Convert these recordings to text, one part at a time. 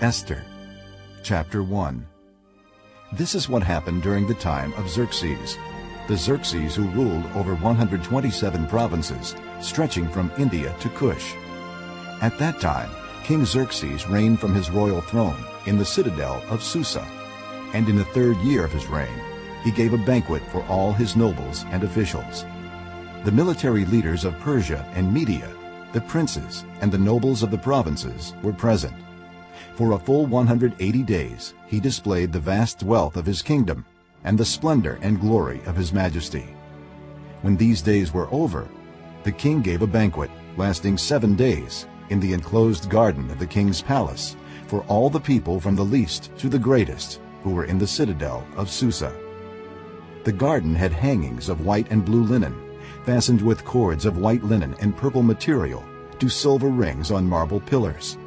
Esther Chapter 1 This is what happened during the time of Xerxes, the Xerxes who ruled over 127 provinces, stretching from India to Cush. At that time, King Xerxes reigned from his royal throne in the citadel of Susa, and in the third year of his reign he gave a banquet for all his nobles and officials. The military leaders of Persia and Media, the princes, and the nobles of the provinces were present. For a full 180 days he displayed the vast wealth of his kingdom and the splendor and glory of his majesty. When these days were over, the king gave a banquet lasting seven days in the enclosed garden of the king's palace for all the people from the least to the greatest who were in the citadel of Susa. The garden had hangings of white and blue linen, fastened with cords of white linen and purple material to silver rings on marble pillars.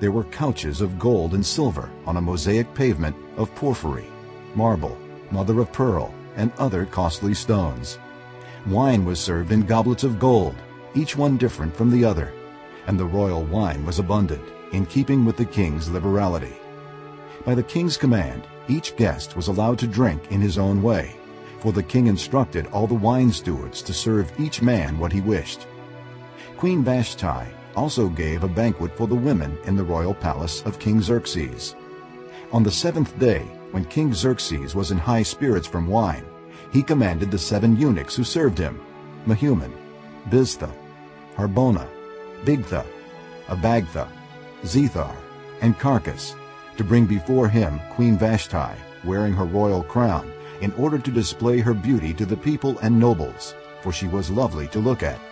There were couches of gold and silver on a mosaic pavement of porphyry, marble, mother of pearl, and other costly stones. Wine was served in goblets of gold, each one different from the other, and the royal wine was abundant, in keeping with the king's liberality. By the king's command, each guest was allowed to drink in his own way, for the king instructed all the wine stewards to serve each man what he wished. Queen Vashti also gave a banquet for the women in the royal palace of King Xerxes. On the seventh day, when King Xerxes was in high spirits from wine, he commanded the seven eunuchs who served him, Mehuman, Biztha, Harbona, Bigtha, Abagtha, Zethar, and Karkas, to bring before him Queen Vashti, wearing her royal crown, in order to display her beauty to the people and nobles, for she was lovely to look at.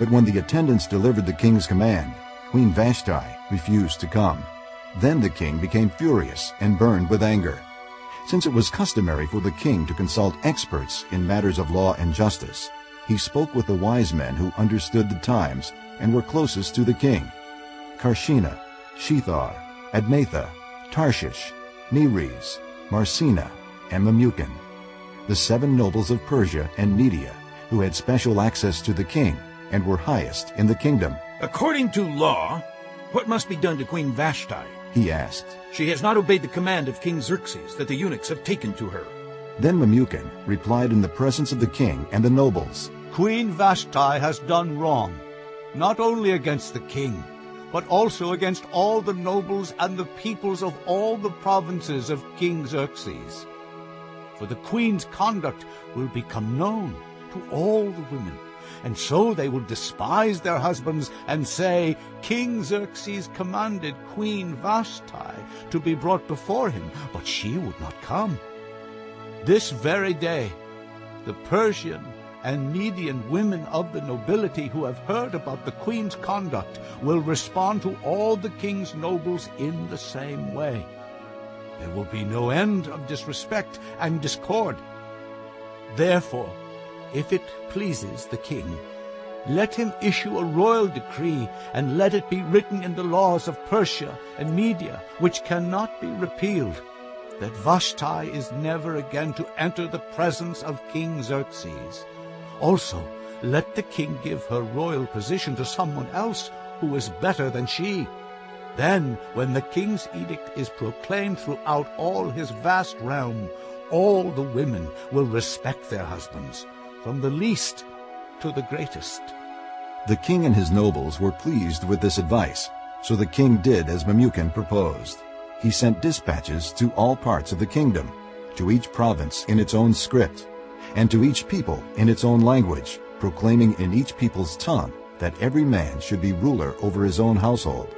But when the attendants delivered the king's command, Queen Vashti refused to come. Then the king became furious and burned with anger. Since it was customary for the king to consult experts in matters of law and justice, he spoke with the wise men who understood the times and were closest to the king, Karshena, Shethar, Admatha, Tarshish, Meres, Marsena, and Memukan, the seven nobles of Persia and Media, who had special access to the king and were highest in the kingdom. According to law, what must be done to Queen Vashti? He asked. She has not obeyed the command of King Xerxes that the eunuchs have taken to her. Then Memukan replied in the presence of the king and the nobles, Queen Vashti has done wrong, not only against the king, but also against all the nobles and the peoples of all the provinces of King Xerxes. For the queen's conduct will become known to all the women, and so they will despise their husbands and say, King Xerxes commanded Queen Vashti to be brought before him, but she would not come. This very day the Persian and Median women of the nobility who have heard about the queen's conduct will respond to all the king's nobles in the same way. There will be no end of disrespect and discord. Therefore, if it pleases the king, let him issue a royal decree, and let it be written in the laws of Persia and Media, which cannot be repealed, that Vashti is never again to enter the presence of King Xerxes. Also, let the king give her royal position to someone else who is better than she. Then, when the king's edict is proclaimed throughout all his vast realm, all the women will respect their husbands, from the least to the greatest. The king and his nobles were pleased with this advice, so the king did as Memukan proposed. He sent dispatches to all parts of the kingdom, to each province in its own script, and to each people in its own language, proclaiming in each people's tongue that every man should be ruler over his own household.